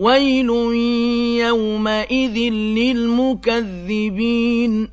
ويل يومئذ للمكذبين